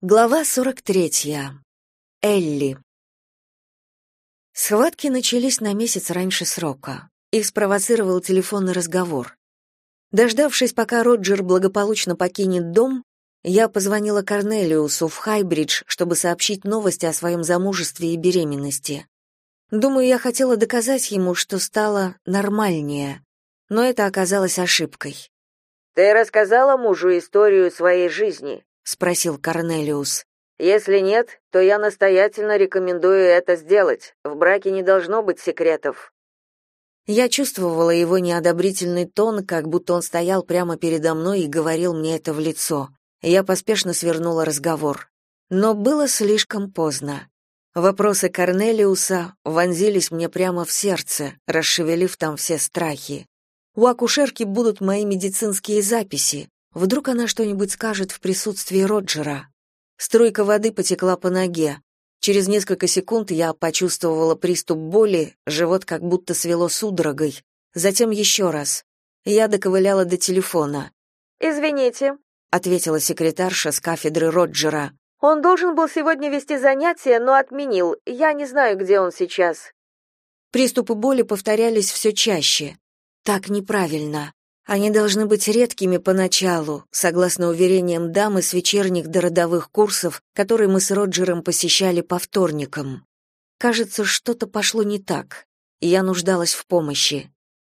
Глава 43. Элли. Схватки начались на месяц раньше срока. Их спровоцировал телефонный разговор. Дождавшись, пока Роджер благополучно покинет дом, я позвонила Корнелиусу в Хайбридж, чтобы сообщить новости о своем замужестве и беременности. Думаю, я хотела доказать ему, что стало нормальнее, но это оказалось ошибкой. «Ты рассказала мужу историю своей жизни?» Спросил Корнелиус. Если нет, то я настоятельно рекомендую это сделать. В браке не должно быть секретов. Я чувствовала его неодобрительный тон, как будто он стоял прямо передо мной и говорил мне это в лицо. Я поспешно свернула разговор. Но было слишком поздно. Вопросы Корнелиуса вонзились мне прямо в сердце, расшевелив там все страхи. У акушерки будут мои медицинские записи, Вдруг она что-нибудь скажет в присутствии Роджера. Струйка воды потекла по ноге. Через несколько секунд я почувствовала приступ боли, живот как будто свело судорогой. Затем еще раз. Я доковыляла до телефона. «Извините», — ответила секретарша с кафедры Роджера. «Он должен был сегодня вести занятия, но отменил. Я не знаю, где он сейчас». Приступы боли повторялись все чаще. Так неправильно. Они должны быть редкими поначалу, согласно уверениям дамы с вечерних дородовых курсов, которые мы с Роджером посещали по вторникам. Кажется, что-то пошло не так, и я нуждалась в помощи.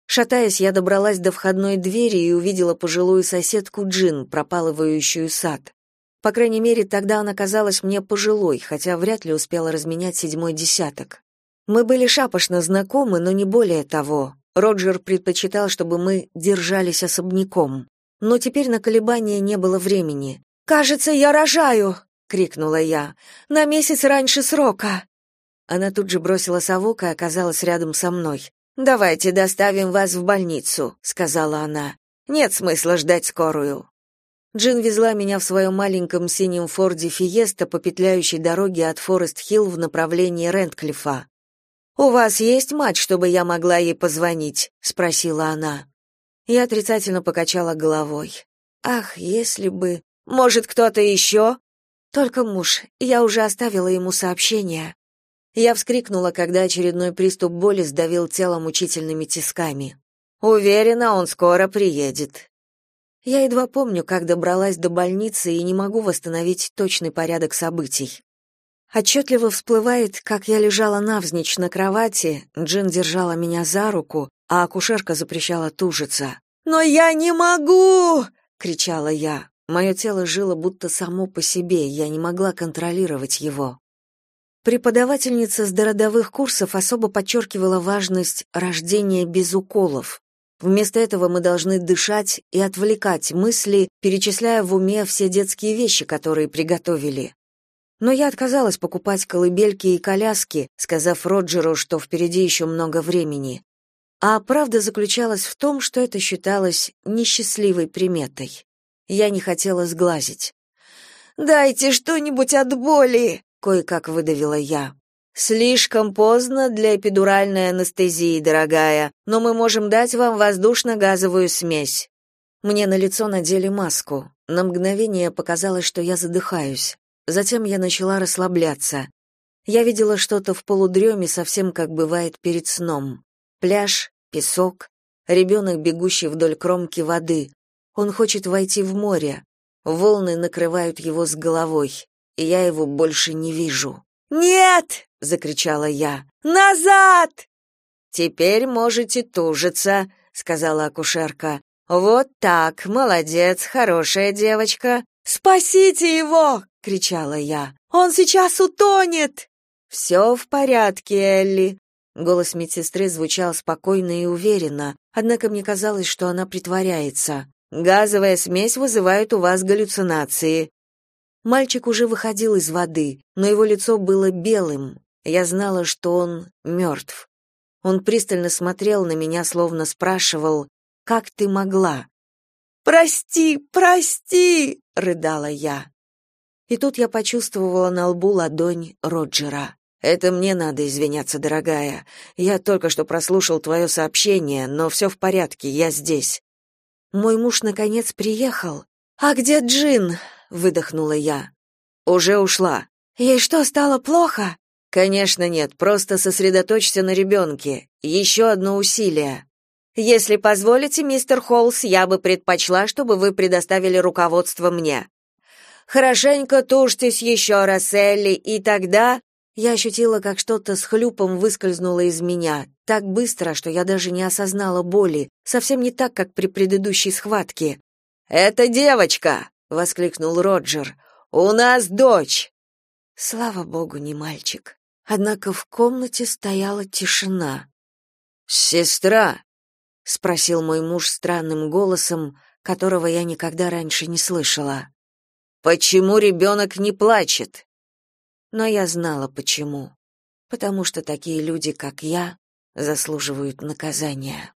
Шатаясь, я добралась до входной двери и увидела пожилую соседку Джин, пропалывающую сад. По крайней мере, тогда она казалась мне пожилой, хотя вряд ли успела разменять седьмой десяток. Мы были шапошно знакомы, но не более того. Роджер предпочитал, чтобы мы держались особняком. Но теперь на колебания не было времени. «Кажется, я рожаю!» — крикнула я. «На месяц раньше срока!» Она тут же бросила совок и оказалась рядом со мной. «Давайте доставим вас в больницу», — сказала она. «Нет смысла ждать скорую». Джин везла меня в своем маленьком синем Форде Фиеста по петляющей дороге от Форест-Хилл в направлении Рентклифа. «У вас есть мать, чтобы я могла ей позвонить?» — спросила она. Я отрицательно покачала головой. «Ах, если бы... Может, кто-то еще?» «Только муж. Я уже оставила ему сообщение». Я вскрикнула, когда очередной приступ боли сдавил тело мучительными тисками. «Уверена, он скоро приедет». Я едва помню, как добралась до больницы и не могу восстановить точный порядок событий. Отчетливо всплывает, как я лежала навзничь на кровати, Джин держала меня за руку, а акушерка запрещала тужиться. «Но я не могу!» — кричала я. Мое тело жило будто само по себе, я не могла контролировать его. Преподавательница с дородовых курсов особо подчеркивала важность рождения без уколов. Вместо этого мы должны дышать и отвлекать мысли, перечисляя в уме все детские вещи, которые приготовили. Но я отказалась покупать колыбельки и коляски, сказав Роджеру, что впереди еще много времени. А правда заключалась в том, что это считалось несчастливой приметой. Я не хотела сглазить. «Дайте что-нибудь от боли!» — кое-как выдавила я. «Слишком поздно для эпидуральной анестезии, дорогая, но мы можем дать вам воздушно-газовую смесь». Мне на лицо надели маску. На мгновение показалось, что я задыхаюсь. Затем я начала расслабляться. Я видела что-то в полудреме, совсем как бывает перед сном. Пляж, песок, ребенок, бегущий вдоль кромки воды. Он хочет войти в море. Волны накрывают его с головой, и я его больше не вижу. «Нет!» — закричала я. «Назад!» «Теперь можете тужиться», — сказала акушерка. «Вот так, молодец, хорошая девочка. Спасите его!» — кричала я. «Он сейчас утонет!» «Все в порядке, Элли!» Голос медсестры звучал спокойно и уверенно, однако мне казалось, что она притворяется. «Газовая смесь вызывает у вас галлюцинации». Мальчик уже выходил из воды, но его лицо было белым. Я знала, что он мертв. Он пристально смотрел на меня, словно спрашивал, «Как ты могла?» «Прости, прости!» — рыдала я. И тут я почувствовала на лбу ладонь Роджера. «Это мне надо извиняться, дорогая. Я только что прослушал твое сообщение, но все в порядке, я здесь». Мой муж наконец приехал. «А где Джин?» — выдохнула я. Уже ушла. Ей что, стало плохо? Конечно, нет, просто сосредоточься на ребенке. Еще одно усилие. Если позволите, мистер Холлс, я бы предпочла, чтобы вы предоставили руководство мне. Хорошенько тушьтесь еще раз, Элли, и тогда я ощутила, как что-то с хлюпом выскользнуло из меня, так быстро, что я даже не осознала боли, совсем не так, как при предыдущей схватке. «Это девочка!» — воскликнул Роджер. «У нас дочь!» Слава богу, не мальчик. Однако в комнате стояла тишина. «Сестра!» — спросил мой муж странным голосом, которого я никогда раньше не слышала. «Почему ребенок не плачет?» Но я знала, почему. Потому что такие люди, как я, заслуживают наказания.